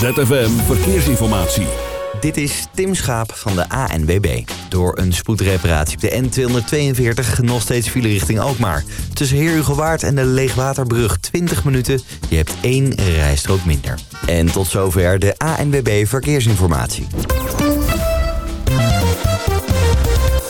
ZFM Verkeersinformatie. Dit is Tim Schaap van de ANWB. Door een spoedreparatie op de N242 nog steeds file richting Alkmaar. Tussen Heerhugowaard en de Leegwaterbrug 20 minuten. Je hebt één rijstrook minder. En tot zover de ANWB Verkeersinformatie.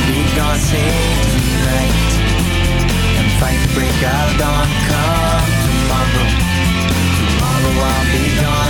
I'll be gone. Save tonight and fight break of dawn. Come tomorrow, tomorrow I'll be gone.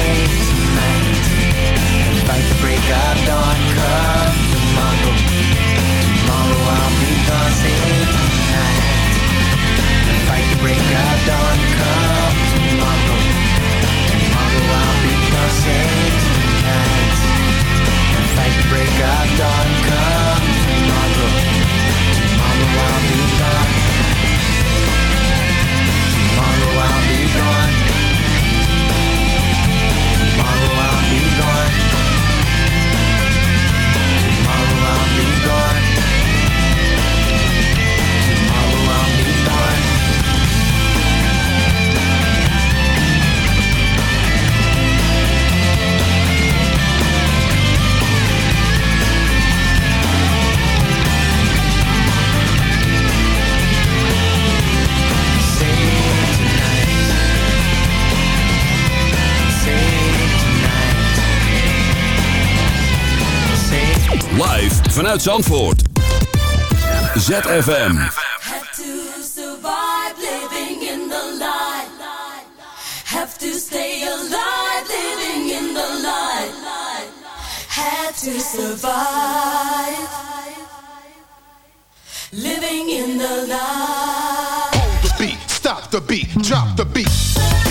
break of vanuit Zandvoort. ZFM. Have to survive living in the light. Have to stay alive living in the light. Had to survive living in the light. Hold the beat, stop the beat, drop the beat.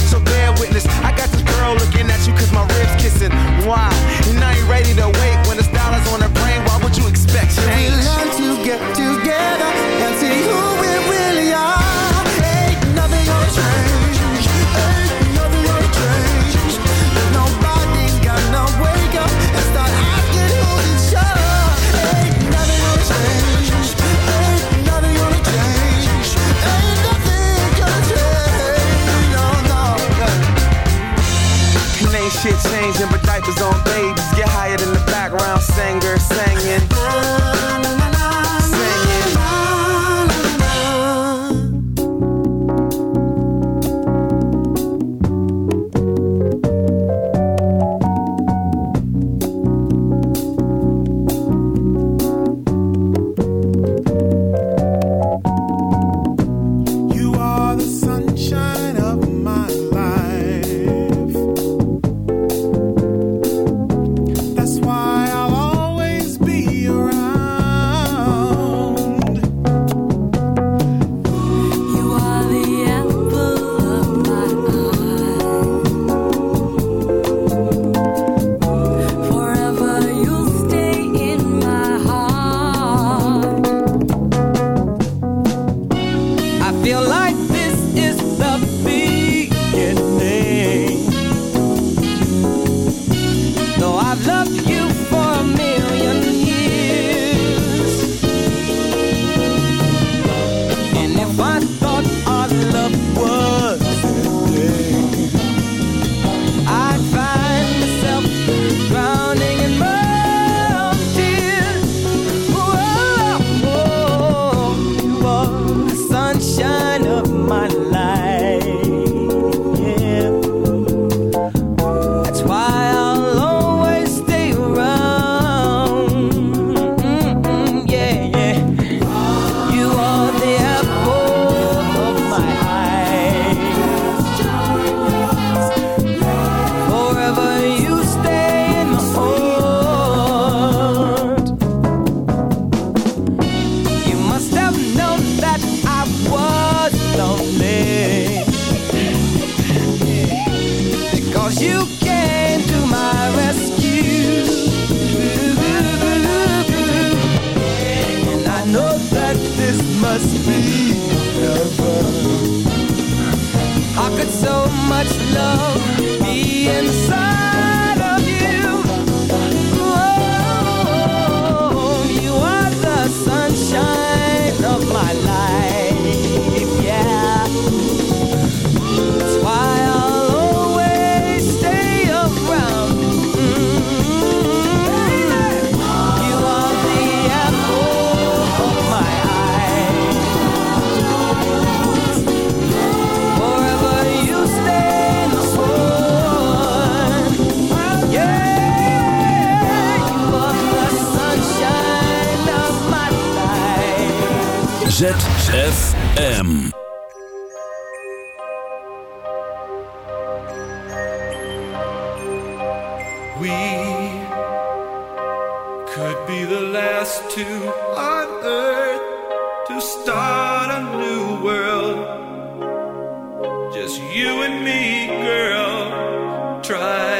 girl, try.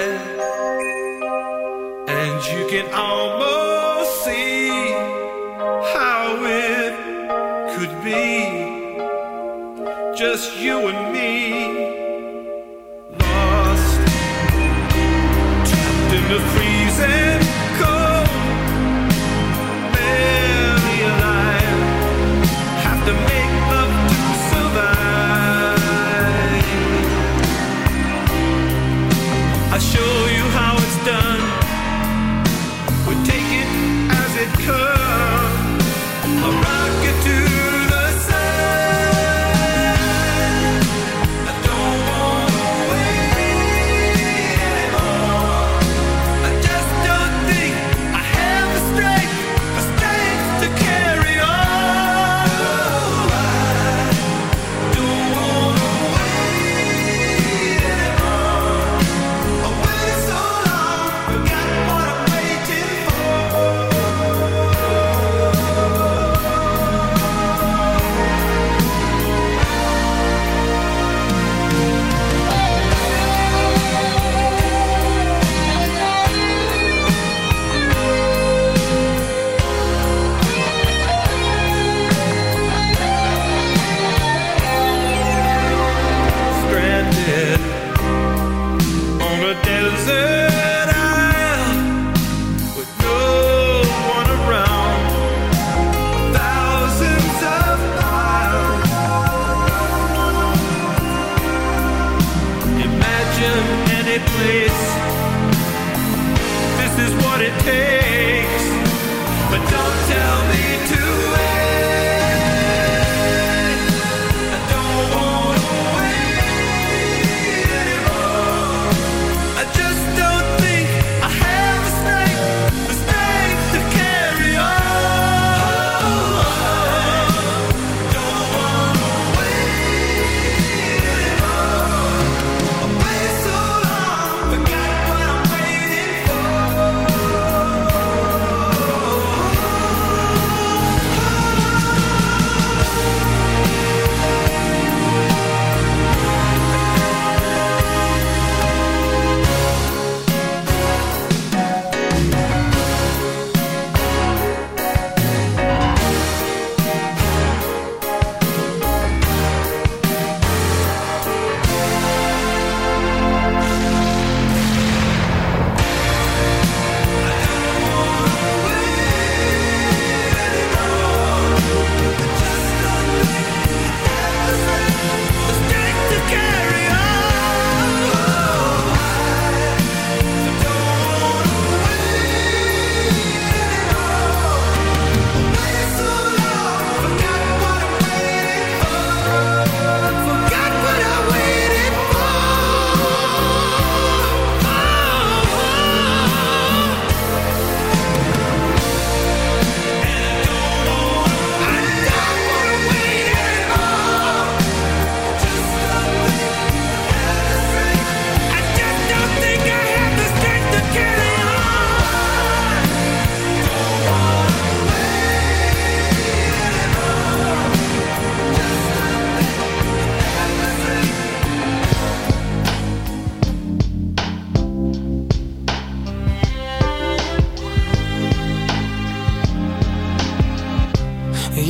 And you can almost see how it could be just you and me. tell me to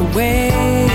away.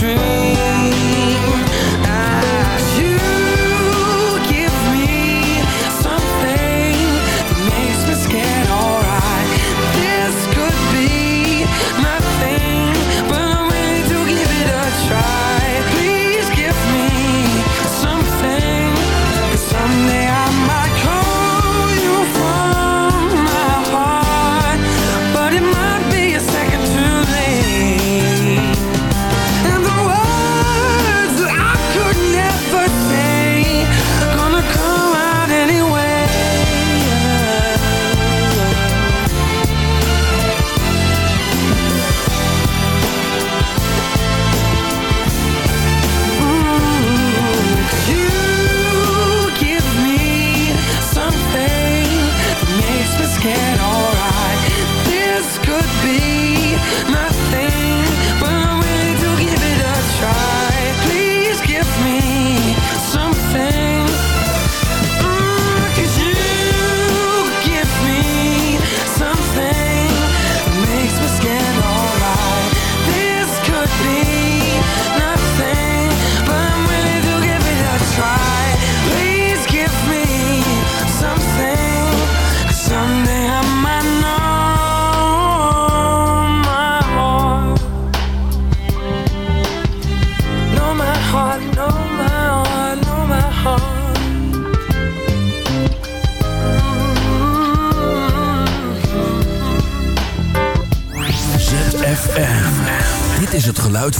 dream.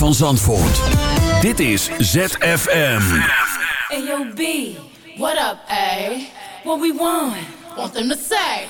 van Zandvoort. Dit is ZFM. Ayo B, what up A? What we want? Want them to say.